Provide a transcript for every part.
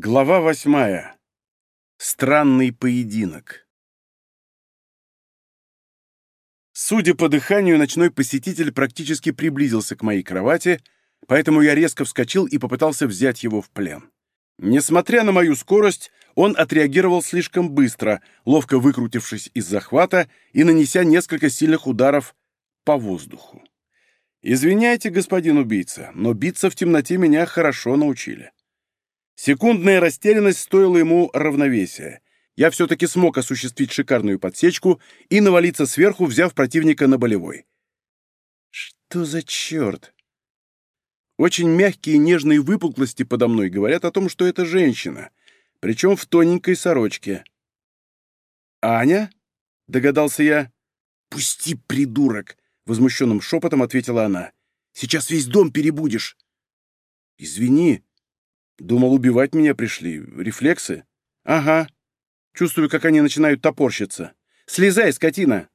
Глава восьмая. Странный поединок. Судя по дыханию, ночной посетитель практически приблизился к моей кровати, поэтому я резко вскочил и попытался взять его в плен. Несмотря на мою скорость, он отреагировал слишком быстро, ловко выкрутившись из захвата и нанеся несколько сильных ударов по воздуху. Извиняйте, господин убийца, но биться в темноте меня хорошо научили. Секундная растерянность стоила ему равновесия. Я все-таки смог осуществить шикарную подсечку и навалиться сверху, взяв противника на болевой. Что за черт? Очень мягкие нежные выпуклости подо мной говорят о том, что это женщина, причем в тоненькой сорочке. «Аня?» — догадался я. «Пусти, придурок!» — возмущенным шепотом ответила она. «Сейчас весь дом перебудешь». «Извини», Думал, убивать меня пришли. Рефлексы? Ага. Чувствую, как они начинают топорщиться. Слезай, скотина!»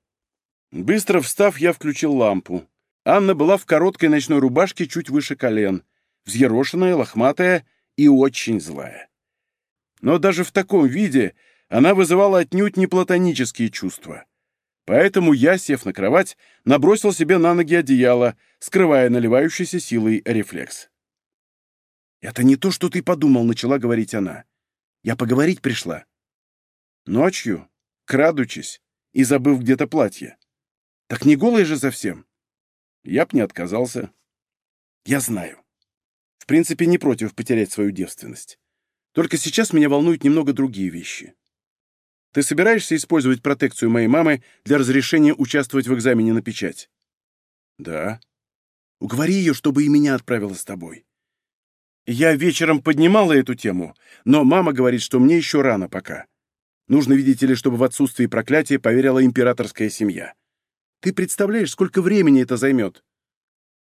Быстро встав, я включил лампу. Анна была в короткой ночной рубашке чуть выше колен, взъерошенная, лохматая и очень злая. Но даже в таком виде она вызывала отнюдь не платонические чувства. Поэтому я, сев на кровать, набросил себе на ноги одеяло, скрывая наливающийся силой рефлекс. «Это не то, что ты подумал», — начала говорить она. «Я поговорить пришла». Ночью, крадучись и забыв где-то платье. Так не голая же совсем. Я б не отказался. Я знаю. В принципе, не против потерять свою девственность. Только сейчас меня волнуют немного другие вещи. Ты собираешься использовать протекцию моей мамы для разрешения участвовать в экзамене на печать? Да. Уговори ее, чтобы и меня отправила с тобой. Я вечером поднимала эту тему, но мама говорит, что мне еще рано пока. Нужно, видите ли, чтобы в отсутствии проклятия поверила императорская семья. Ты представляешь, сколько времени это займет?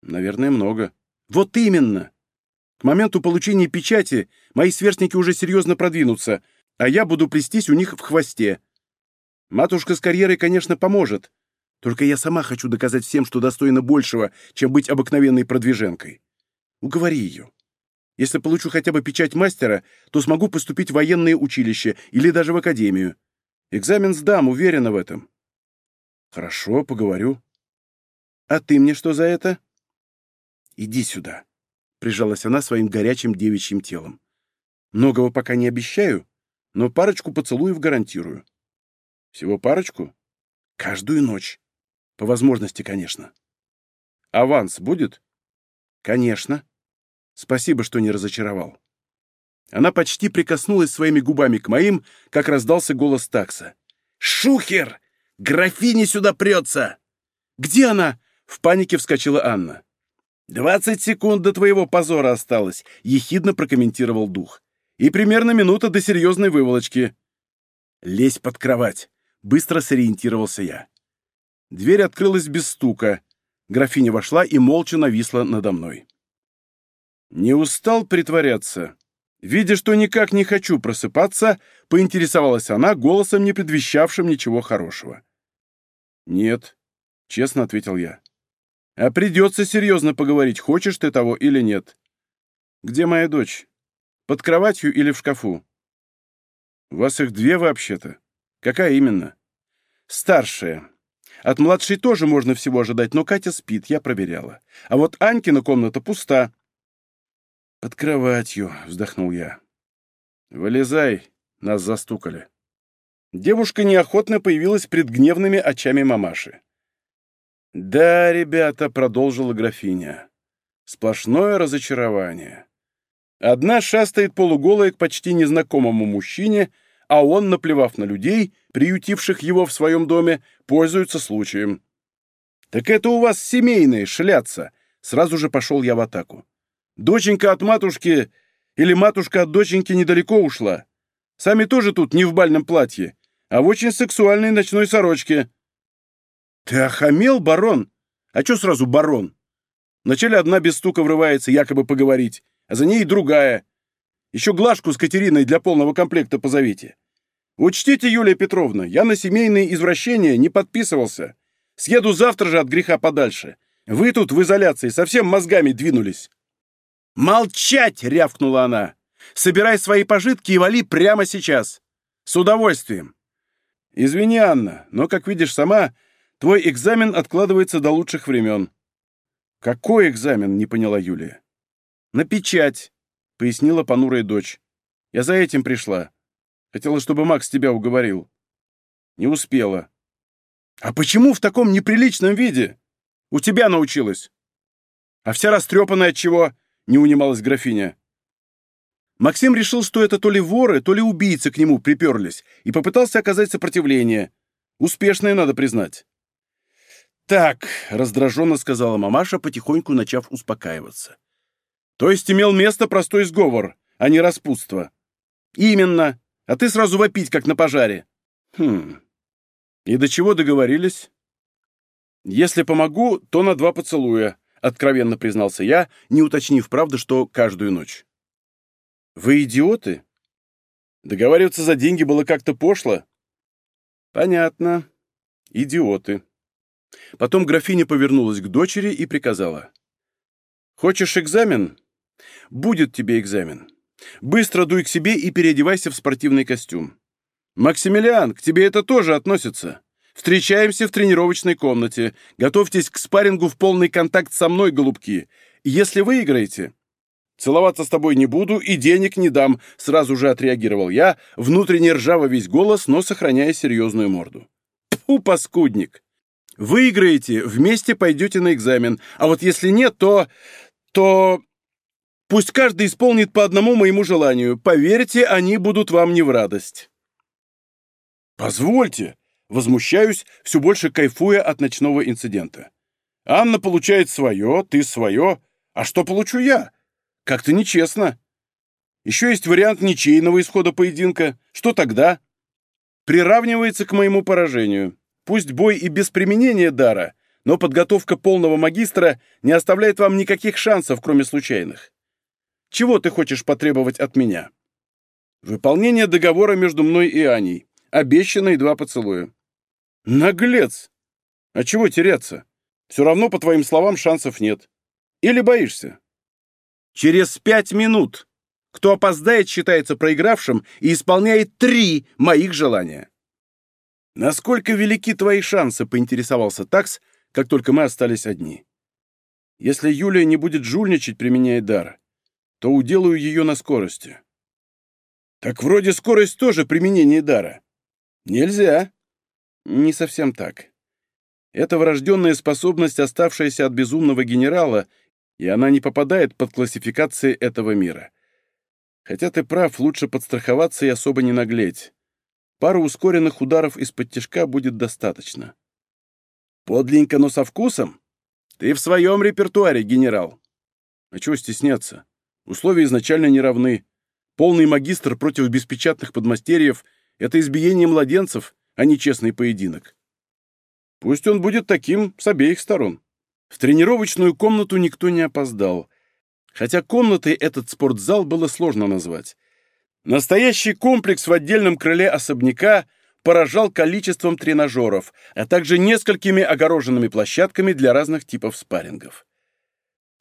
Наверное, много. Вот именно. К моменту получения печати мои сверстники уже серьезно продвинутся, а я буду плестись у них в хвосте. Матушка с карьерой, конечно, поможет. Только я сама хочу доказать всем, что достойна большего, чем быть обыкновенной продвиженкой. Уговори ее. Если получу хотя бы печать мастера, то смогу поступить в военное училище или даже в академию. Экзамен сдам, уверена в этом. Хорошо, поговорю. А ты мне что за это? Иди сюда, прижалась она своим горячим девичьим телом. Многого пока не обещаю, но парочку поцелуев гарантирую. Всего парочку? Каждую ночь. По возможности, конечно. Аванс будет? Конечно. Спасибо, что не разочаровал. Она почти прикоснулась своими губами к моим, как раздался голос такса. «Шухер! Графиня сюда прется!» «Где она?» — в панике вскочила Анна. «Двадцать секунд до твоего позора осталось», — ехидно прокомментировал дух. «И примерно минута до серьезной выволочки». «Лезь под кровать», — быстро сориентировался я. Дверь открылась без стука. Графиня вошла и молча нависла надо мной. Не устал притворяться. Видя, что никак не хочу просыпаться, поинтересовалась она голосом, не предвещавшим ничего хорошего. «Нет», — честно ответил я. «А придется серьезно поговорить, хочешь ты того или нет. Где моя дочь? Под кроватью или в шкафу?» «У вас их две вообще-то. Какая именно?» «Старшая. От младшей тоже можно всего ожидать, но Катя спит, я проверяла. А вот Анькина комната пуста. «Под кроватью», — вздохнул я. «Вылезай», — нас застукали. Девушка неохотно появилась пред гневными очами мамаши. «Да, ребята», — продолжила графиня, — «сплошное разочарование. Одна шастает полуголая к почти незнакомому мужчине, а он, наплевав на людей, приютивших его в своем доме, пользуется случаем. «Так это у вас семейные, шляться!» Сразу же пошел я в атаку. Доченька от матушки или матушка от доченьки недалеко ушла. Сами тоже тут не в бальном платье, а в очень сексуальной ночной сорочке. Ты охамел, барон? А чё сразу барон? Вначале одна без стука врывается, якобы поговорить, а за ней другая. Еще Глашку с Катериной для полного комплекта позовите. Учтите, Юлия Петровна, я на семейные извращения не подписывался. Съеду завтра же от греха подальше. Вы тут в изоляции совсем мозгами двинулись. «Молчать!» — рявкнула она. Собирай свои пожитки и вали прямо сейчас. С удовольствием. Извини, Анна, но, как видишь сама, твой экзамен откладывается до лучших времен. Какой экзамен, не поняла Юлия. На печать, пояснила понурая дочь. Я за этим пришла. Хотела, чтобы Макс тебя уговорил. Не успела. А почему в таком неприличном виде? У тебя научилась. А вся растрепанная от чего? Не унималась графиня. Максим решил, что это то ли воры, то ли убийцы к нему приперлись, и попытался оказать сопротивление. Успешное, надо признать. «Так», — раздраженно сказала мамаша, потихоньку начав успокаиваться. «То есть имел место простой сговор, а не распутство?» «Именно. А ты сразу вопить, как на пожаре». «Хм. И до чего договорились?» «Если помогу, то на два поцелуя», — откровенно признался я, не уточнив, правда, что каждую ночь. Вы идиоты? Договариваться за деньги было как-то пошло? Понятно. Идиоты. Потом графиня повернулась к дочери и приказала. Хочешь экзамен? Будет тебе экзамен. Быстро дуй к себе и переодевайся в спортивный костюм. Максимилиан, к тебе это тоже относится. Встречаемся в тренировочной комнате. Готовьтесь к спаррингу в полный контакт со мной, голубки. Если выиграете, Целоваться с тобой не буду и денег не дам», — сразу же отреагировал я, внутренне ржаво весь голос, но сохраняя серьезную морду. «Тьфу, паскудник! Выиграете, вместе пойдете на экзамен, а вот если нет, то... то... Пусть каждый исполнит по одному моему желанию. Поверьте, они будут вам не в радость». «Позвольте!» — возмущаюсь, все больше кайфуя от ночного инцидента. «Анна получает свое, ты свое. А что получу я?» Как-то нечестно. Еще есть вариант ничейного исхода поединка. Что тогда? Приравнивается к моему поражению. Пусть бой и без применения дара, но подготовка полного магистра не оставляет вам никаких шансов, кроме случайных. Чего ты хочешь потребовать от меня? Выполнение договора между мной и Аней. Обещанные два поцелуя. Наглец! А чего теряться? Все равно, по твоим словам, шансов нет. Или боишься? Через пять минут. Кто опоздает, считается проигравшим и исполняет три моих желания. Насколько велики твои шансы, поинтересовался Такс, как только мы остались одни. Если Юлия не будет жульничать, применяя дар, то уделаю ее на скорости. Так вроде скорость тоже применение дара. Нельзя. Не совсем так. Это врожденная способность, оставшаяся от безумного генерала и она не попадает под классификации этого мира. Хотя ты прав, лучше подстраховаться и особо не наглеть. Пару ускоренных ударов из-под тяжка будет достаточно. Подленько, но со вкусом? Ты в своем репертуаре, генерал. А чего стесняться? Условия изначально не равны. Полный магистр против беспечатных подмастерьев — это избиение младенцев, а не честный поединок. Пусть он будет таким с обеих сторон. В тренировочную комнату никто не опоздал. Хотя комнатой этот спортзал было сложно назвать. Настоящий комплекс в отдельном крыле особняка поражал количеством тренажеров, а также несколькими огороженными площадками для разных типов спаррингов.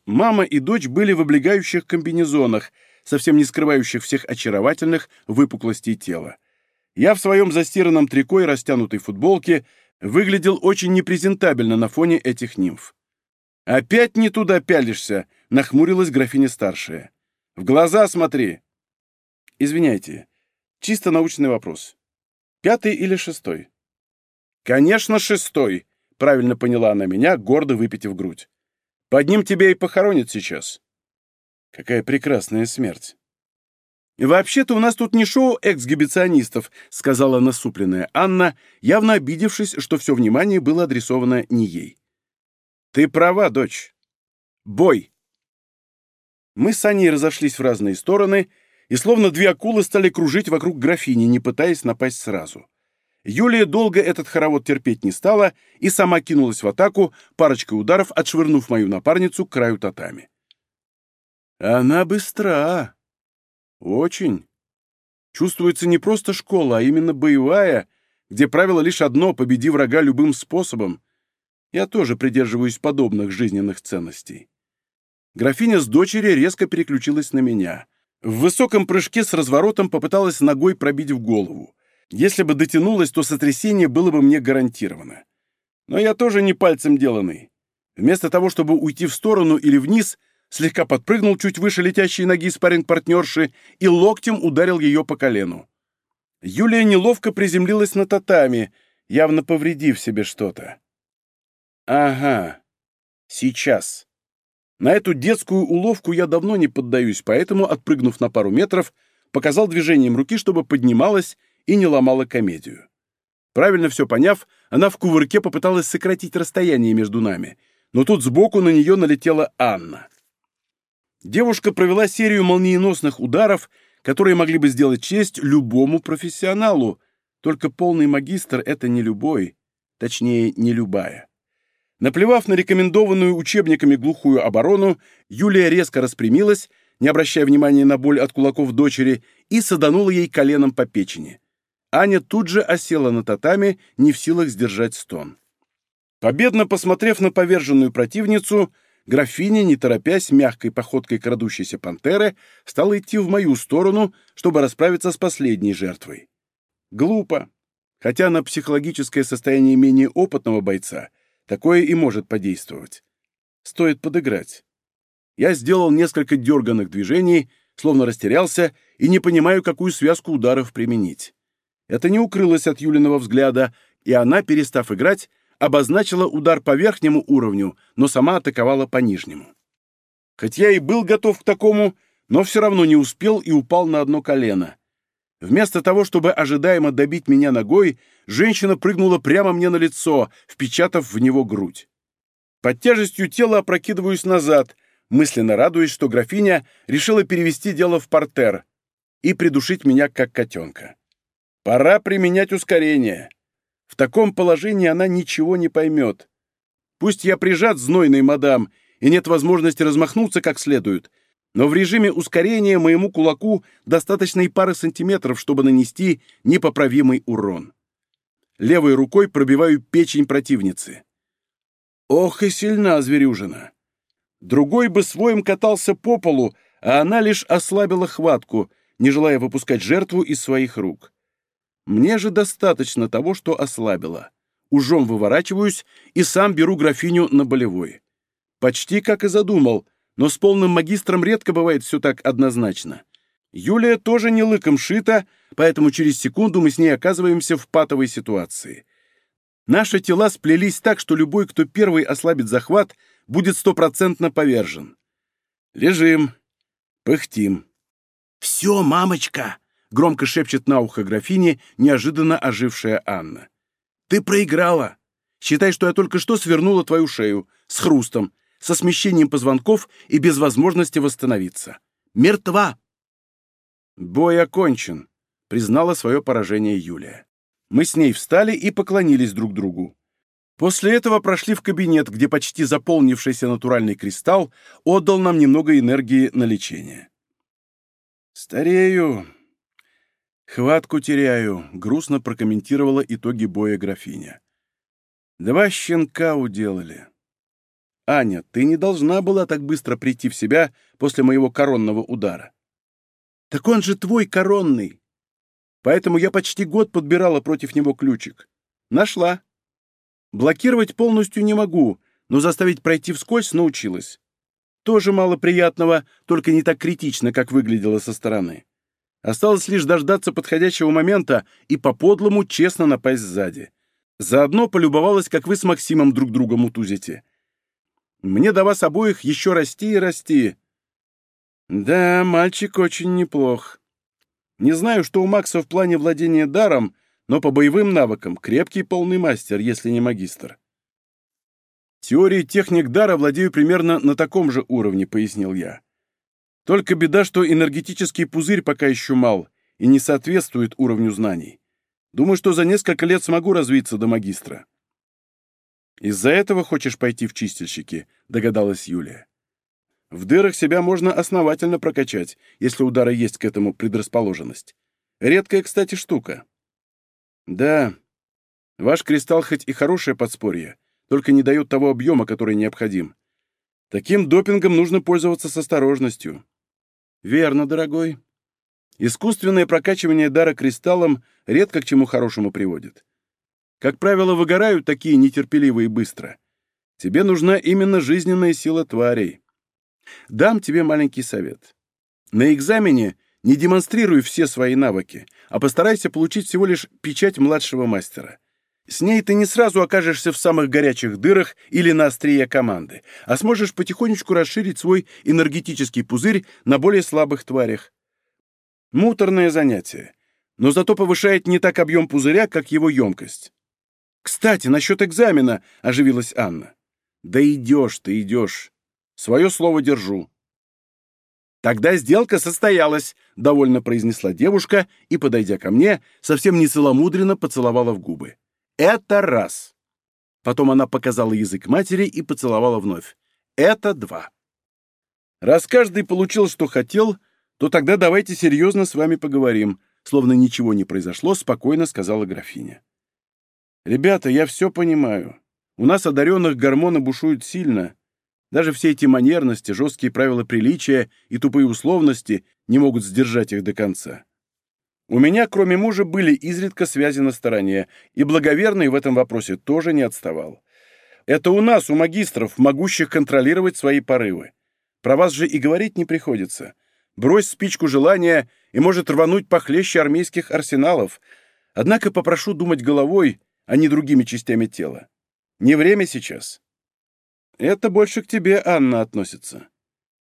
Мама и дочь были в облегающих комбинезонах, совсем не скрывающих всех очаровательных выпуклостей тела. Я в своем застиранном трико и растянутой футболке выглядел очень непрезентабельно на фоне этих нимф. «Опять не туда пялишься», — нахмурилась графиня старшая. «В глаза смотри». «Извиняйте, чисто научный вопрос. Пятый или шестой?» «Конечно, шестой», — правильно поняла она меня, гордо выпитив грудь. «Под ним тебя и похоронят сейчас». «Какая прекрасная смерть!» «Вообще-то у нас тут не шоу эксгибиционистов», — сказала насупленная Анна, явно обидевшись, что все внимание было адресовано не ей. «Ты права, дочь. Бой!» Мы с Аней разошлись в разные стороны, и словно две акулы стали кружить вокруг графини, не пытаясь напасть сразу. Юлия долго этот хоровод терпеть не стала и сама кинулась в атаку, парочкой ударов отшвырнув мою напарницу к краю татами. Она быстра. Очень. Чувствуется не просто школа, а именно боевая, где правило лишь одно — победи врага любым способом. Я тоже придерживаюсь подобных жизненных ценностей. Графиня с дочери резко переключилась на меня. В высоком прыжке с разворотом попыталась ногой пробить в голову. Если бы дотянулась, то сотрясение было бы мне гарантировано. Но я тоже не пальцем деланный. Вместо того, чтобы уйти в сторону или вниз, слегка подпрыгнул чуть выше летящей ноги спарринг-партнерши и локтем ударил ее по колену. Юлия неловко приземлилась на татами, явно повредив себе что-то. Ага, сейчас. На эту детскую уловку я давно не поддаюсь, поэтому, отпрыгнув на пару метров, показал движением руки, чтобы поднималась и не ломала комедию. Правильно все поняв, она в кувырке попыталась сократить расстояние между нами, но тут сбоку на нее налетела Анна. Девушка провела серию молниеносных ударов, которые могли бы сделать честь любому профессионалу, только полный магистр — это не любой, точнее, не любая. Наплевав на рекомендованную учебниками глухую оборону, Юлия резко распрямилась, не обращая внимания на боль от кулаков дочери, и саданула ей коленом по печени. Аня тут же осела на татами, не в силах сдержать стон. Победно посмотрев на поверженную противницу, графиня, не торопясь, мягкой походкой крадущейся пантеры, стала идти в мою сторону, чтобы расправиться с последней жертвой. Глупо. Хотя на психологическое состояние менее опытного бойца — Такое и может подействовать. Стоит подыграть. Я сделал несколько дерганных движений, словно растерялся и не понимаю, какую связку ударов применить. Это не укрылось от Юлиного взгляда, и она, перестав играть, обозначила удар по верхнему уровню, но сама атаковала по нижнему. Хоть я и был готов к такому, но все равно не успел и упал на одно колено. Вместо того, чтобы ожидаемо добить меня ногой, женщина прыгнула прямо мне на лицо, впечатав в него грудь. Под тяжестью тела опрокидываюсь назад, мысленно радуясь, что графиня решила перевести дело в портер и придушить меня как котенка. Пора применять ускорение. В таком положении она ничего не поймет. Пусть я прижат знойной мадам, и нет возможности размахнуться как следует — но в режиме ускорения моему кулаку достаточно и пары сантиметров, чтобы нанести непоправимый урон. Левой рукой пробиваю печень противницы. Ох и сильна зверюжина! Другой бы своим катался по полу, а она лишь ослабила хватку, не желая выпускать жертву из своих рук. Мне же достаточно того, что ослабила. Ужом выворачиваюсь и сам беру графиню на болевой. Почти как и задумал — но с полным магистром редко бывает все так однозначно. Юлия тоже не лыком шита, поэтому через секунду мы с ней оказываемся в патовой ситуации. Наши тела сплелись так, что любой, кто первый ослабит захват, будет стопроцентно повержен. Лежим, пыхтим. «Все, мамочка!» — громко шепчет на ухо графине неожиданно ожившая Анна. «Ты проиграла! Считай, что я только что свернула твою шею с хрустом, со смещением позвонков и без возможности восстановиться. Мертва!» «Бой окончен», — признала свое поражение Юлия. Мы с ней встали и поклонились друг другу. После этого прошли в кабинет, где почти заполнившийся натуральный кристалл отдал нам немного энергии на лечение. «Старею, хватку теряю», — грустно прокомментировала итоги боя графиня. «Два щенка уделали». «Аня, ты не должна была так быстро прийти в себя после моего коронного удара». «Так он же твой коронный!» Поэтому я почти год подбирала против него ключик. Нашла. Блокировать полностью не могу, но заставить пройти вскользь научилась. Тоже мало приятного, только не так критично, как выглядело со стороны. Осталось лишь дождаться подходящего момента и по-подлому честно напасть сзади. Заодно полюбовалась, как вы с Максимом друг друга мутузите. Мне до вас обоих еще расти и расти. Да, мальчик очень неплох. Не знаю, что у Макса в плане владения даром, но по боевым навыкам крепкий полный мастер, если не магистр. Теории техник дара владею примерно на таком же уровне, пояснил я. Только беда, что энергетический пузырь пока еще мал и не соответствует уровню знаний. Думаю, что за несколько лет смогу развиться до магистра. «Из-за этого хочешь пойти в чистильщики?» — догадалась Юлия. «В дырах себя можно основательно прокачать, если у дара есть к этому предрасположенность. Редкая, кстати, штука». «Да, ваш кристалл хоть и хорошее подспорье, только не дает того объема, который необходим. Таким допингом нужно пользоваться с осторожностью. Верно, дорогой. Искусственное прокачивание дара кристаллом редко к чему хорошему приводит. Как правило, выгорают такие нетерпеливые быстро. Тебе нужна именно жизненная сила тварей. Дам тебе маленький совет. На экзамене не демонстрируй все свои навыки, а постарайся получить всего лишь печать младшего мастера. С ней ты не сразу окажешься в самых горячих дырах или на острие команды, а сможешь потихонечку расширить свой энергетический пузырь на более слабых тварях. Муторное занятие, но зато повышает не так объем пузыря, как его емкость. «Кстати, насчет экзамена», — оживилась Анна. «Да идешь ты, идешь. Свое слово держу». «Тогда сделка состоялась», — довольно произнесла девушка и, подойдя ко мне, совсем не целомудренно поцеловала в губы. Это раз. Потом она показала язык матери и поцеловала вновь. Это два. Раз каждый получил, что хотел, то тогда давайте серьезно с вами поговорим, словно ничего не произошло, спокойно сказала графиня. Ребята, я все понимаю. У нас одаренных гормоны бушуют сильно. Даже все эти манерности, жесткие правила приличия и тупые условности не могут сдержать их до конца. У меня, кроме мужа, были изредка связи на стороне, и благоверный в этом вопросе тоже не отставал. Это у нас, у магистров, могущих контролировать свои порывы. Про вас же и говорить не приходится. Брось спичку желания и может рвануть похлеще армейских арсеналов. Однако попрошу думать головой, а не другими частями тела. Не время сейчас. Это больше к тебе, Анна, относится.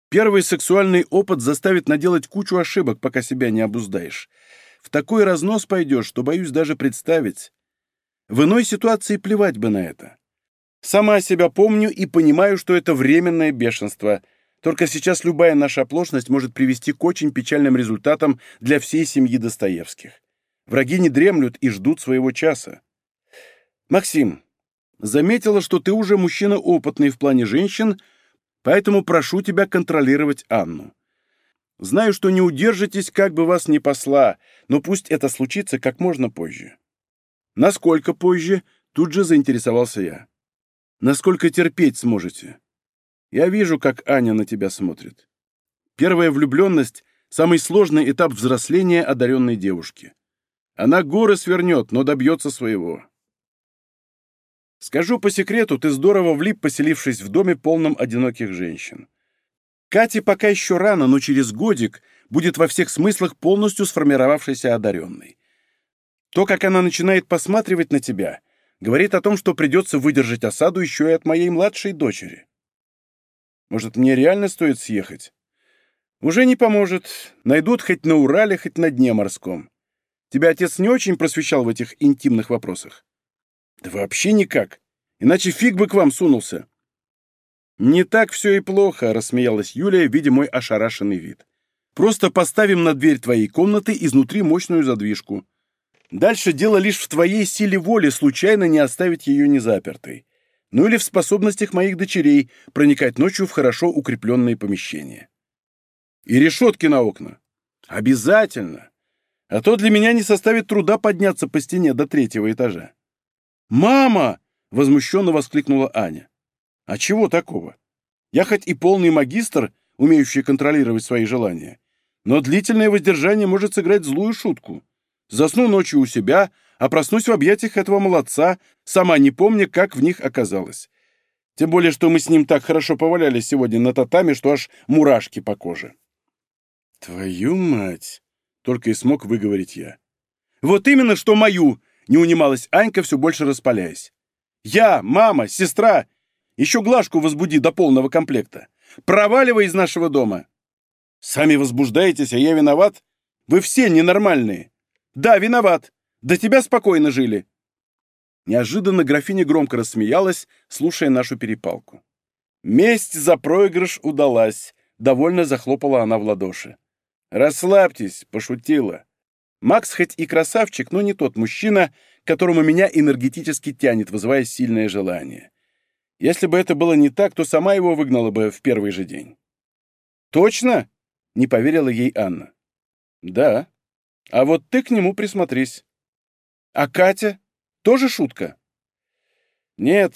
Первый сексуальный опыт заставит наделать кучу ошибок, пока себя не обуздаешь. В такой разнос пойдешь, что боюсь даже представить. В иной ситуации плевать бы на это. Сама себя помню и понимаю, что это временное бешенство. Только сейчас любая наша оплошность может привести к очень печальным результатам для всей семьи Достоевских. Враги не дремлют и ждут своего часа. Максим, заметила, что ты уже мужчина опытный в плане женщин, поэтому прошу тебя контролировать Анну. Знаю, что не удержитесь, как бы вас ни посла, но пусть это случится как можно позже. Насколько позже, тут же заинтересовался я. Насколько терпеть сможете? Я вижу, как Аня на тебя смотрит. Первая влюбленность — самый сложный этап взросления одаренной девушки. Она горы свернет, но добьется своего. Скажу по секрету, ты здорово влип, поселившись в доме, полном одиноких женщин. Кате пока еще рано, но через годик будет во всех смыслах полностью сформировавшейся одаренной. То, как она начинает посматривать на тебя, говорит о том, что придется выдержать осаду еще и от моей младшей дочери. Может, мне реально стоит съехать? Уже не поможет. Найдут хоть на Урале, хоть на дне морском. Тебя отец не очень просвещал в этих интимных вопросах? Да вообще никак. Иначе фиг бы к вам сунулся. «Не так все и плохо», — рассмеялась Юлия, видя мой ошарашенный вид. «Просто поставим на дверь твоей комнаты изнутри мощную задвижку. Дальше дело лишь в твоей силе воли случайно не оставить ее незапертой. Ну или в способностях моих дочерей проникать ночью в хорошо укрепленные помещения. И решетки на окна. Обязательно. А то для меня не составит труда подняться по стене до третьего этажа. «Мама!» — возмущенно воскликнула Аня. А чего такого? Я хоть и полный магистр, умеющий контролировать свои желания, но длительное воздержание может сыграть злую шутку. Засну ночью у себя, а проснусь в объятиях этого молодца, сама не помня, как в них оказалась. Тем более, что мы с ним так хорошо повалялись сегодня на татами, что аж мурашки по коже. «Твою мать!» — только и смог выговорить я. «Вот именно, что мою!» — не унималась Анька, все больше распаляясь. «Я, мама, сестра еще Глажку возбуди до полного комплекта. Проваливай из нашего дома. Сами возбуждаетесь, а я виноват? Вы все ненормальные. Да, виноват. До тебя спокойно жили. Неожиданно графиня громко рассмеялась, слушая нашу перепалку. Месть за проигрыш удалась. Довольно захлопала она в ладоши. «Расслабьтесь», — пошутила. Макс хоть и красавчик, но не тот мужчина, которому меня энергетически тянет, вызывая сильное желание. Если бы это было не так, то сама его выгнала бы в первый же день. «Точно?» — не поверила ей Анна. «Да. А вот ты к нему присмотрись. А Катя? Тоже шутка?» «Нет,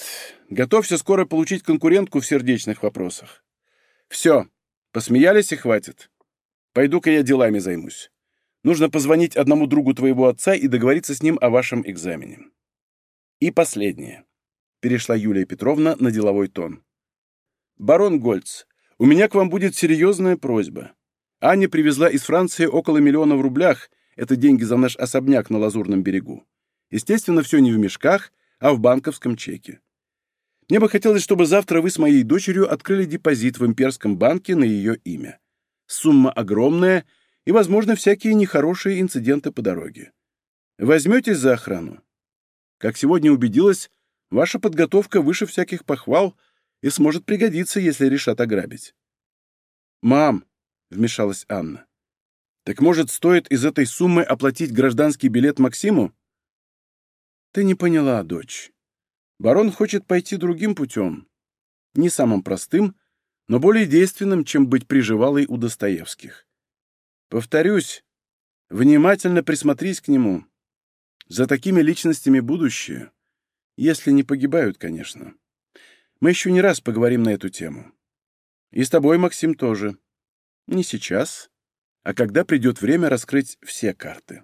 готовься скоро получить конкурентку в сердечных вопросах. Все, посмеялись и хватит. Пойду-ка я делами займусь. Нужно позвонить одному другу твоего отца и договориться с ним о вашем экзамене. И последнее. Перешла Юлия Петровна на деловой тон. Барон Гольц, у меня к вам будет серьезная просьба. Аня привезла из Франции около миллиона в рублях, это деньги за наш особняк на Лазурном берегу. Естественно, все не в мешках, а в банковском чеке. Мне бы хотелось, чтобы завтра вы с моей дочерью открыли депозит в имперском банке на ее имя. Сумма огромная и, возможно, всякие нехорошие инциденты по дороге. Возьметесь за охрану? Как сегодня убедилась, ваша подготовка выше всяких похвал и сможет пригодиться, если решат ограбить. «Мам!» — вмешалась Анна. «Так, может, стоит из этой суммы оплатить гражданский билет Максиму?» «Ты не поняла, дочь. Барон хочет пойти другим путем. Не самым простым, но более действенным, чем быть приживалой у Достоевских. Повторюсь, внимательно присмотрись к нему. За такими личностями будущее, если не погибают, конечно. Мы еще не раз поговорим на эту тему. И с тобой, Максим, тоже. Не сейчас, а когда придет время раскрыть все карты.